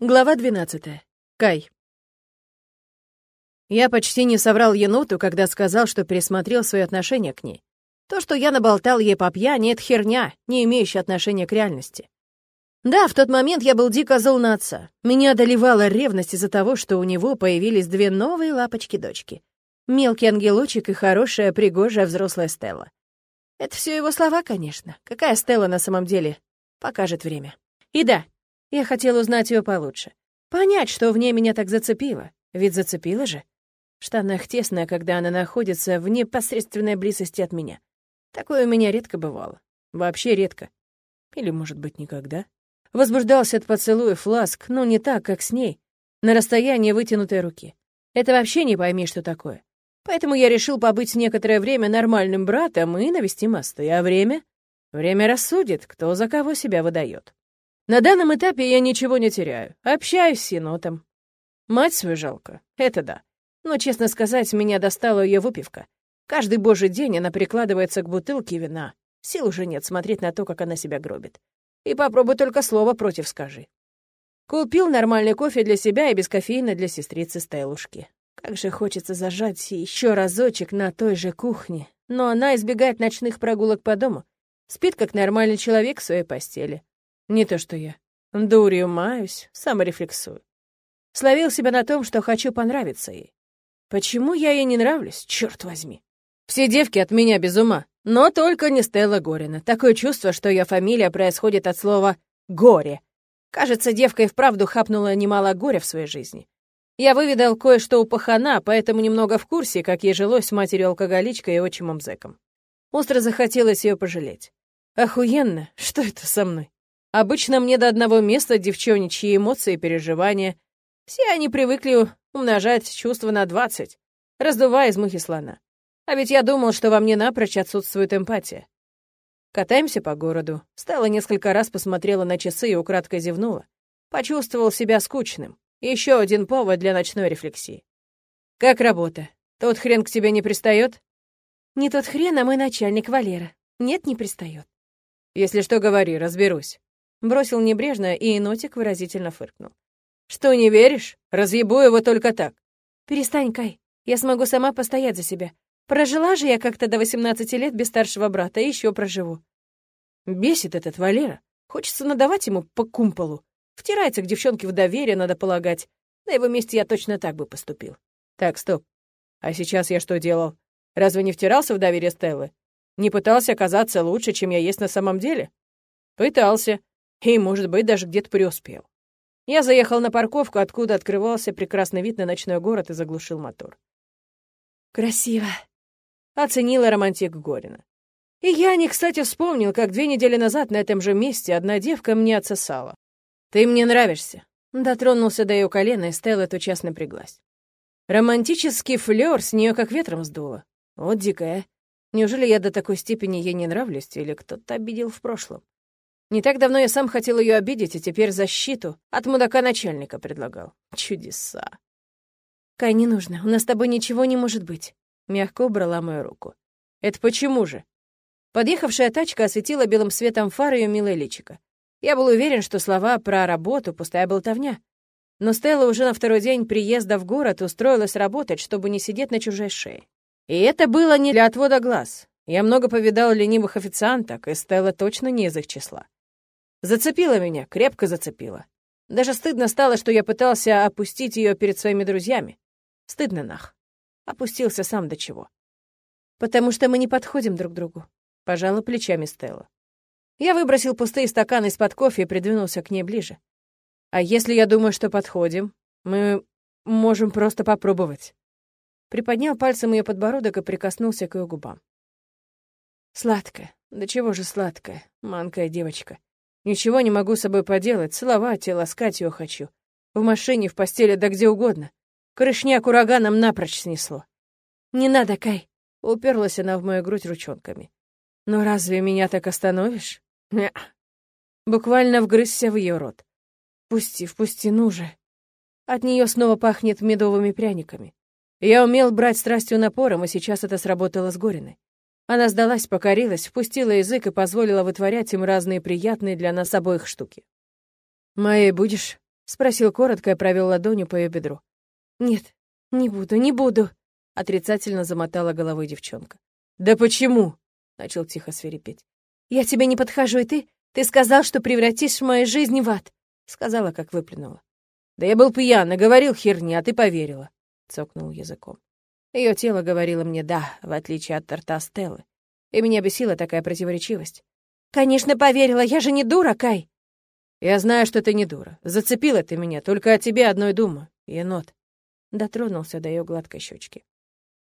Глава 12. Кай. Я почти не соврал еноту, когда сказал, что пересмотрел свои отношения к ней. То, что я наболтал ей по пьяни, — это херня, не имеющая отношения к реальности. Да, в тот момент я был дико зол на отца. Меня одолевала ревность из-за того, что у него появились две новые лапочки-дочки. Мелкий ангелочек и хорошая, пригожая взрослая Стелла. Это все его слова, конечно. Какая Стелла на самом деле? Покажет время. И да, я хотел узнать ее получше. Понять, что в ней меня так зацепило. Ведь зацепило же. В штанах тесно, когда она находится в непосредственной близости от меня. Такое у меня редко бывало. Вообще редко. Или, может быть, никогда. Возбуждался от поцелуев ласк, но не так, как с ней, на расстоянии вытянутой руки. Это вообще не пойми, что такое. Поэтому я решил побыть некоторое время нормальным братом и навести мосты. А время? Время рассудит, кто за кого себя выдает. На данном этапе я ничего не теряю. Общаюсь с енотом. Мать свою жалко, это да. Но, честно сказать, меня достала ее выпивка. Каждый божий день она прикладывается к бутылке вина. Сил уже нет смотреть на то, как она себя гробит. И попробуй только слово против скажи. Купил нормальный кофе для себя и без кофеина для сестрицы Стайлушки. Как же хочется зажать еще разочек на той же кухне. Но она избегает ночных прогулок по дому. Спит, как нормальный человек в своей постели. Не то что я. Дурью маюсь, саморефлексую. Словил себя на том, что хочу понравиться ей. Почему я ей не нравлюсь, черт возьми? Все девки от меня без ума, но только не Стелла Горина. Такое чувство, что ее фамилия происходит от слова «горе». Кажется, девка и вправду хапнула немало горя в своей жизни. Я выведал кое-что у пахана, поэтому немного в курсе, как ей жилось с матерью-алкоголичкой и отчимом зэком. Остро захотелось ее пожалеть. Охуенно, что это со мной? Обычно мне до одного места девчоничьи эмоции и переживания. Все они привыкли умножать чувства на двадцать, раздувая из мухи слона. А ведь я думал, что во мне напрочь отсутствует эмпатия. Катаемся по городу. Стала несколько раз посмотрела на часы и украдкой зевнула. Почувствовал себя скучным. Еще один повод для ночной рефлексии. «Как работа? Тот хрен к тебе не пристает? «Не тот хрен, а мой начальник Валера. Нет, не пристает. «Если что, говори, разберусь». Бросил небрежно, и енотик выразительно фыркнул. «Что, не веришь? Разъебу его только так». «Перестань, Кай. Я смогу сама постоять за себя. Прожила же я как-то до 18 лет без старшего брата, и еще проживу». Бесит этот Валера. Хочется надавать ему по кумполу. Втирается к девчонке в доверие, надо полагать. На его месте я точно так бы поступил. Так, стоп. А сейчас я что делал? Разве не втирался в доверие Стеллы? Не пытался оказаться лучше, чем я есть на самом деле? Пытался. И, может быть, даже где-то преуспел. Я заехал на парковку, откуда открывался прекрасный вид на ночной город и заглушил мотор. «Красиво», — оценила романтик Горина. И я не кстати вспомнил, как две недели назад на этом же месте одна девка мне отсосала. «Ты мне нравишься», — дотронулся до ее колена, и Стелла тотчас напряглась. Романтический флёр с нее как ветром сдуло. Вот дикая. Неужели я до такой степени ей не нравлюсь, или кто-то обидел в прошлом? Не так давно я сам хотел ее обидеть, и теперь защиту от мудака начальника предлагал. Чудеса. «Кай, не нужно, у нас с тобой ничего не может быть», — мягко убрала мою руку. «Это почему же?» Подъехавшая тачка осветила белым светом фары ее милое личико. Я был уверен, что слова про работу — пустая болтовня. Но Стелла уже на второй день приезда в город устроилась работать, чтобы не сидеть на чужой шее. И это было не для отвода глаз. Я много повидал ленивых официанток, и Стелла точно не из их числа. Зацепила меня, крепко зацепила. Даже стыдно стало, что я пытался опустить ее перед своими друзьями. Стыдно нах. Опустился сам до чего. «Потому что мы не подходим друг другу», — пожала плечами Стелла. Я выбросил пустые стаканы из-под кофе и придвинулся к ней ближе. «А если я думаю, что подходим, мы можем просто попробовать». Приподнял пальцем ее подбородок и прикоснулся к ее губам. Сладкая, да чего же сладкая, манкая девочка. Ничего не могу с собой поделать, целовать и ласкать ее хочу. В машине, в постели, да где угодно. Крышняк ураганом напрочь снесло. «Не надо, Кай!» — уперлась она в мою грудь ручонками. «Но разве меня так остановишь?» Ня. Буквально вгрызся в ее рот. «Пусти, впусти, ну же!» От нее снова пахнет медовыми пряниками. Я умел брать страстью напором, и сейчас это сработало с Гориной. Она сдалась, покорилась, впустила язык и позволила вытворять им разные приятные для нас обоих штуки. «Моей будешь?» Спросил коротко и провел ладонью по ее бедру. «Нет, не буду, не буду», — отрицательно замотала головой девчонка. «Да почему?» — начал тихо свирепеть. «Я тебе не подхожу, и ты? Ты сказал, что превратишь мою жизнь в ад», — сказала, как выплюнула. «Да я был пьян, говорил херни, а ты поверила», — цокнул языком. Ее тело говорило мне «да», в отличие от торта Стеллы. И меня бесила такая противоречивость. «Конечно, поверила, я же не дура, Кай!» «Я знаю, что ты не дура. Зацепила ты меня, только о тебе одной думаю, енот». Дотронулся до ее гладкой щечки.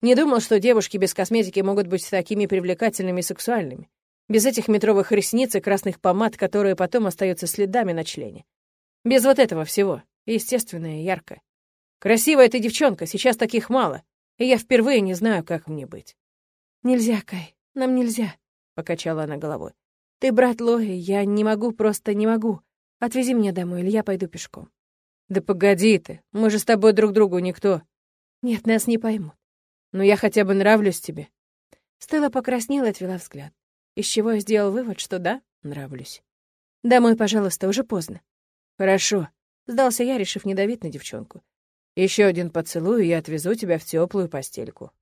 Не думал, что девушки без косметики могут быть такими привлекательными и сексуальными. Без этих метровых ресниц и красных помад, которые потом остаются следами на члене. Без вот этого всего. Естественное и яркое. Красивая ты девчонка, сейчас таких мало. И я впервые не знаю, как мне быть. «Нельзя, Кай, нам нельзя», — покачала она головой. «Ты брат Лои, я не могу, просто не могу. Отвези меня домой, или я пойду пешком». «Да погоди ты, мы же с тобой друг другу никто». «Нет, нас не поймут». «Но я хотя бы нравлюсь тебе». Стелла покраснела и отвела взгляд. Из чего я сделал вывод, что да, нравлюсь. «Домой, пожалуйста, уже поздно». «Хорошо», — сдался я, решив не давить на девчонку. Еще один поцелуй, и я отвезу тебя в теплую постельку.